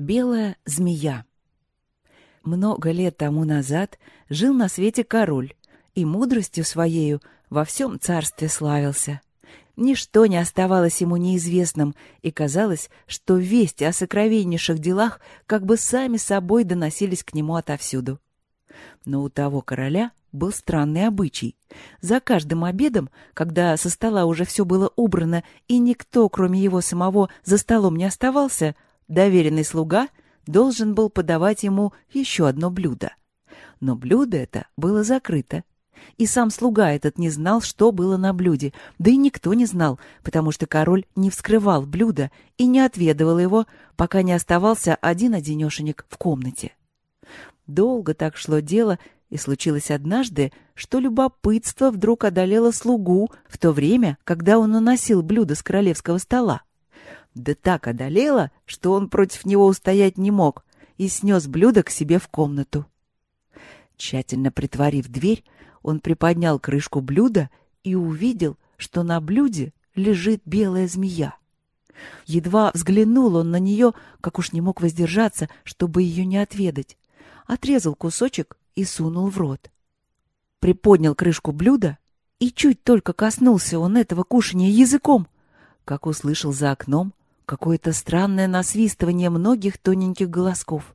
Белая змея. Много лет тому назад жил на свете король, и мудростью своею во всем царстве славился. Ничто не оставалось ему неизвестным, и казалось, что вести о сокровеннейших делах как бы сами собой доносились к нему отовсюду. Но у того короля был странный обычай. За каждым обедом, когда со стола уже все было убрано и никто, кроме его самого, за столом не оставался, доверенный слуга должен был подавать ему еще одно блюдо. Но блюдо это было закрыто. И сам слуга этот не знал, что было на блюде, да и никто не знал, потому что король не вскрывал блюдо и не отведывал его, пока не оставался один-одинешенек в комнате. Долго так шло дело, и случилось однажды, что любопытство вдруг одолело слугу в то время, когда он уносил блюдо с королевского стола да так одолело, что он против него устоять не мог и снес блюдо к себе в комнату. Тщательно притворив дверь, он приподнял крышку блюда и увидел, что на блюде лежит белая змея. Едва взглянул он на нее, как уж не мог воздержаться, чтобы ее не отведать. Отрезал кусочек и сунул в рот. Приподнял крышку блюда, и чуть только коснулся он этого кушания языком, как услышал за окном какое-то странное насвистывание многих тоненьких голосков.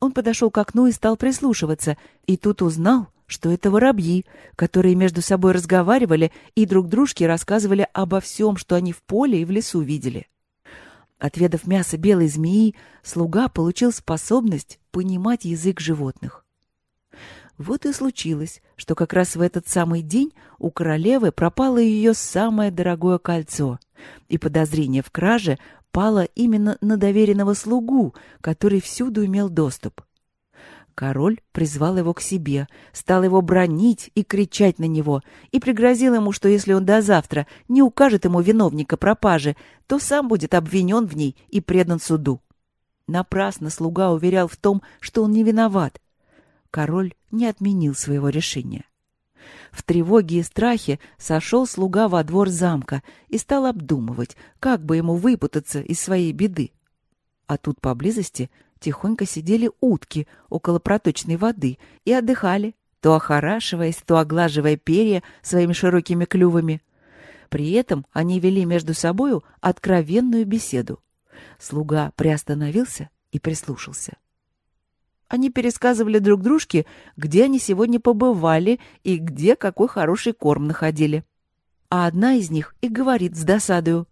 Он подошел к окну и стал прислушиваться, и тут узнал, что это воробьи, которые между собой разговаривали и друг дружке рассказывали обо всем, что они в поле и в лесу видели. Отведав мясо белой змеи, слуга получил способность понимать язык животных. Вот и случилось, что как раз в этот самый день у королевы пропало ее самое дорогое кольцо, и подозрение в краже пало именно на доверенного слугу, который всюду имел доступ. Король призвал его к себе, стал его бронить и кричать на него, и пригрозил ему, что если он до завтра не укажет ему виновника пропажи, то сам будет обвинен в ней и предан суду. Напрасно слуга уверял в том, что он не виноват, король не отменил своего решения. В тревоге и страхе сошел слуга во двор замка и стал обдумывать, как бы ему выпутаться из своей беды. А тут поблизости тихонько сидели утки около проточной воды и отдыхали, то охорашиваясь, то оглаживая перья своими широкими клювами. При этом они вели между собою откровенную беседу. Слуга приостановился и прислушался. Они пересказывали друг дружке, где они сегодня побывали и где какой хороший корм находили. А одна из них и говорит с досадою.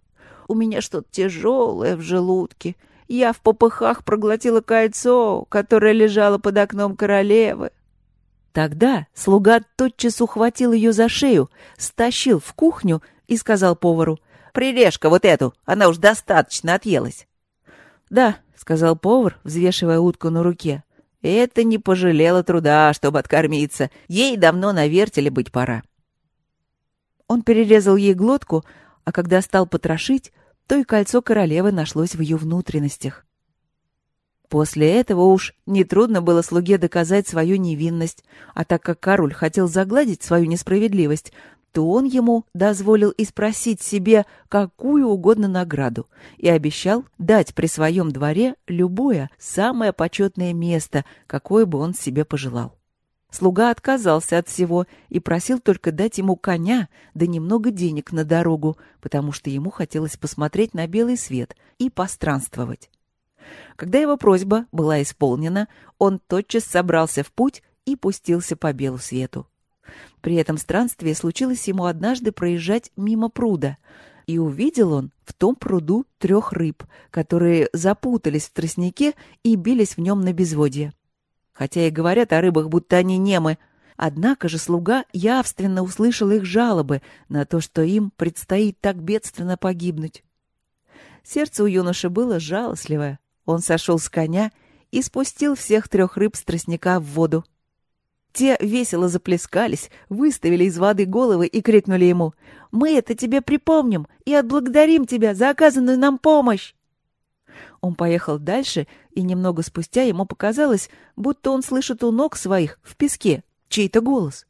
«У меня что-то тяжелое в желудке. Я в попыхах проглотила кольцо, которое лежало под окном королевы». Тогда слуга тотчас ухватил ее за шею, стащил в кухню и сказал повару, «Прирежь-ка вот эту, она уж достаточно отъелась». «Да», — сказал повар, взвешивая утку на руке, это не пожалело труда, чтобы откормиться. Ей давно на вертеле быть пора. Он перерезал ей глотку, а когда стал потрошить, то и кольцо королевы нашлось в ее внутренностях. После этого уж нетрудно было слуге доказать свою невинность, а так как король хотел загладить свою несправедливость, то он ему дозволил и спросить себе какую угодно награду и обещал дать при своем дворе любое самое почетное место, какое бы он себе пожелал. Слуга отказался от всего и просил только дать ему коня да немного денег на дорогу, потому что ему хотелось посмотреть на белый свет и постранствовать. Когда его просьба была исполнена, он тотчас собрался в путь и пустился по белу свету. При этом странстве случилось ему однажды проезжать мимо пруда, и увидел он в том пруду трех рыб, которые запутались в тростнике и бились в нем на безводье. Хотя и говорят о рыбах, будто они немы, однако же слуга явственно услышал их жалобы на то, что им предстоит так бедственно погибнуть. Сердце у юноши было жалостливое. Он сошел с коня и спустил всех трех рыб с тростника в воду. Те весело заплескались, выставили из воды головы и крикнули ему «Мы это тебе припомним и отблагодарим тебя за оказанную нам помощь!» Он поехал дальше, и немного спустя ему показалось, будто он слышит у ног своих в песке чей-то голос.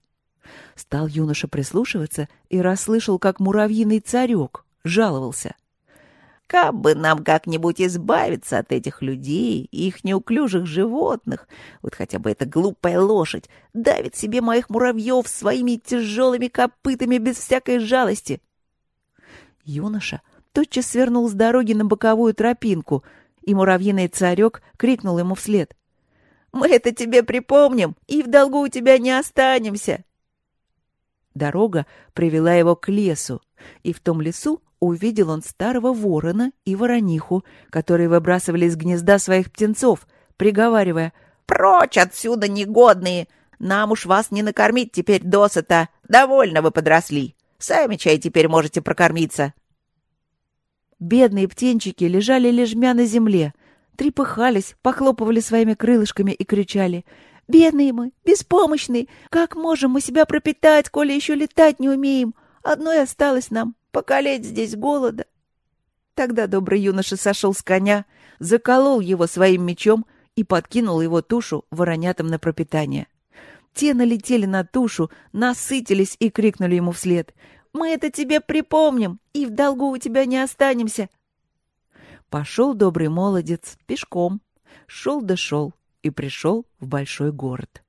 Стал юноша прислушиваться и расслышал, как муравьиный царек жаловался. Как бы нам как-нибудь избавиться от этих людей и их неуклюжих животных. Вот хотя бы эта глупая лошадь давит себе моих муравьев своими тяжелыми копытами без всякой жалости. Юноша тотчас свернул с дороги на боковую тропинку, и муравьиный царек крикнул ему вслед. «Мы это тебе припомним, и в долгу у тебя не останемся!» Дорога привела его к лесу, и в том лесу увидел он старого ворона и ворониху, которые выбрасывали из гнезда своих птенцов, приговаривая «Прочь отсюда, негодные! Нам уж вас не накормить теперь досыта! Довольно вы подросли! Сами чай теперь можете прокормиться!» Бедные птенчики лежали лежмя на земле, трепыхались, похлопывали своими крылышками и кричали «Бедные мы, беспомощные! Как можем мы себя пропитать, коли еще летать не умеем? Одно и осталось нам покалеть здесь голода. Тогда добрый юноша сошел с коня, заколол его своим мечом и подкинул его тушу воронятам на пропитание. Те налетели на тушу, насытились и крикнули ему вслед. «Мы это тебе припомним, и в долгу у тебя не останемся!» Пошел добрый молодец пешком. Шел да шел и пришел в большой город.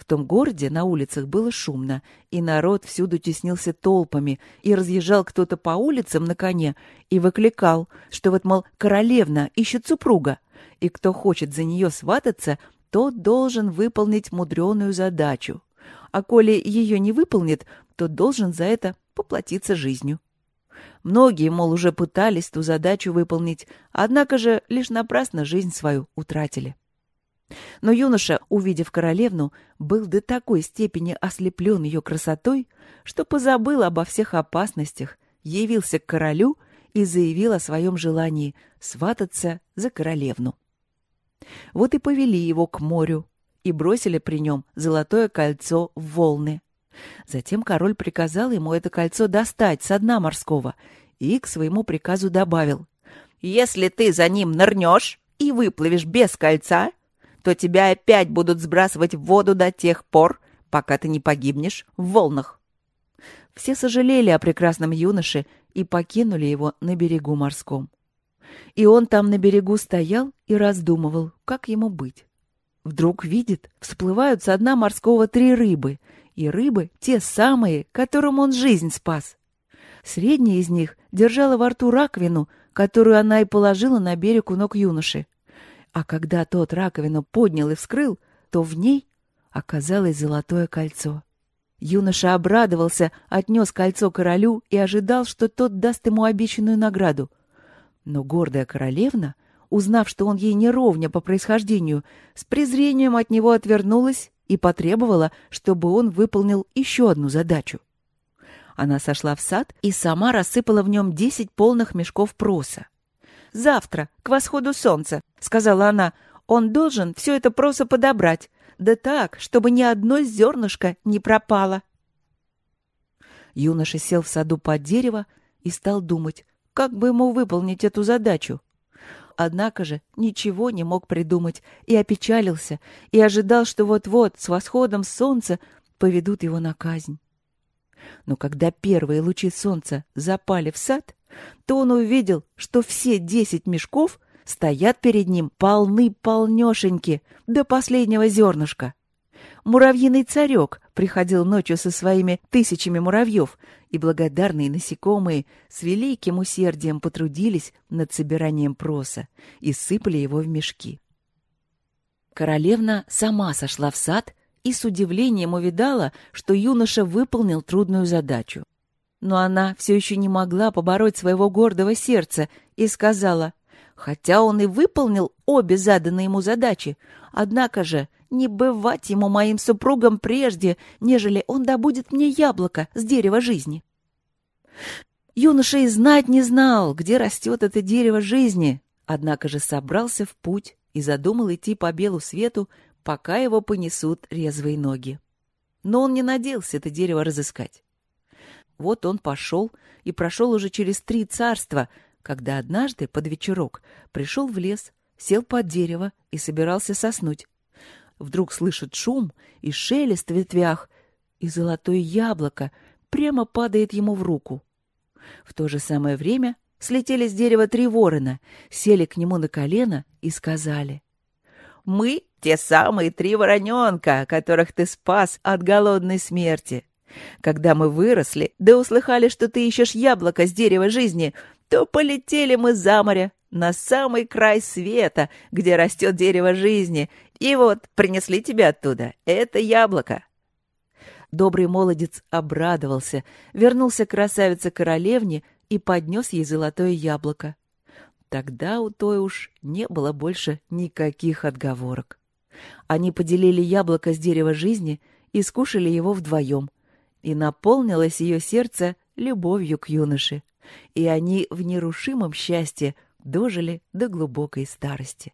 В том городе на улицах было шумно, и народ всюду теснился толпами, и разъезжал кто-то по улицам на коне и выкликал, что вот, мол, королевна ищет супруга, и кто хочет за нее свататься, тот должен выполнить мудреную задачу. А коли ее не выполнит, то должен за это поплатиться жизнью. Многие, мол, уже пытались ту задачу выполнить, однако же лишь напрасно жизнь свою утратили. Но юноша, увидев королевну, был до такой степени ослеплен ее красотой, что позабыл обо всех опасностях, явился к королю и заявил о своем желании свататься за королевну. Вот и повели его к морю и бросили при нем золотое кольцо в волны. Затем король приказал ему это кольцо достать со дна морского и к своему приказу добавил «Если ты за ним нырнешь и выплывешь без кольца, то тебя опять будут сбрасывать в воду до тех пор, пока ты не погибнешь в волнах. Все сожалели о прекрасном юноше и покинули его на берегу морском. И он там на берегу стоял и раздумывал, как ему быть. Вдруг видит, всплывают со дна морского три рыбы, и рыбы те самые, которым он жизнь спас. Средняя из них держала во рту раковину, которую она и положила на берег у ног юноши. А когда тот раковину поднял и вскрыл, то в ней оказалось золотое кольцо. Юноша обрадовался, отнес кольцо королю и ожидал, что тот даст ему обещанную награду. Но гордая королевна, узнав, что он ей не ровня по происхождению, с презрением от него отвернулась и потребовала, чтобы он выполнил еще одну задачу. Она сошла в сад и сама рассыпала в нем десять полных мешков проса. «Завтра, к восходу солнца», — сказала она, — «он должен все это просо подобрать, да так, чтобы ни одно зернышко не пропало». Юноша сел в саду под дерево и стал думать, как бы ему выполнить эту задачу. Однако же ничего не мог придумать и опечалился, и ожидал, что вот-вот с восходом солнца поведут его на казнь. Но когда первые лучи солнца запали в сад, то он увидел, что все десять мешков стоят перед ним полны-полнешеньки до последнего зернышка. Муравьиный царек приходил ночью со своими тысячами муравьев, и благодарные насекомые с великим усердием потрудились над собиранием проса и сыпали его в мешки. Королевна сама сошла в сад и с удивлением увидала, что юноша выполнил трудную задачу. Но она все еще не могла побороть своего гордого сердца и сказала, хотя он и выполнил обе заданные ему задачи, однако же не бывать ему моим супругом прежде, нежели он добудет мне яблоко с дерева жизни. Юноша и знать не знал, где растет это дерево жизни, однако же собрался в путь и задумал идти по белу свету, пока его понесут резвые ноги. Но он не надеялся это дерево разыскать. Вот он пошел и прошел уже через три царства, когда однажды под вечерок пришел в лес, сел под дерево и собирался соснуть. Вдруг слышит шум и шелест в ветвях, и золотое яблоко прямо падает ему в руку. В то же самое время слетели с дерева три ворона, сели к нему на колено и сказали. «Мы — те самые три вороненка, которых ты спас от голодной смерти. Когда мы выросли, да услыхали, что ты ищешь яблоко с дерева жизни, то полетели мы за море, на самый край света, где растет дерево жизни, и вот принесли тебе оттуда это яблоко». Добрый молодец обрадовался, вернулся красавице-королевне и поднес ей золотое яблоко. Тогда у той уж не было больше никаких отговорок. Они поделили яблоко с дерева жизни и скушали его вдвоем, и наполнилось ее сердце любовью к юноше, и они в нерушимом счастье дожили до глубокой старости.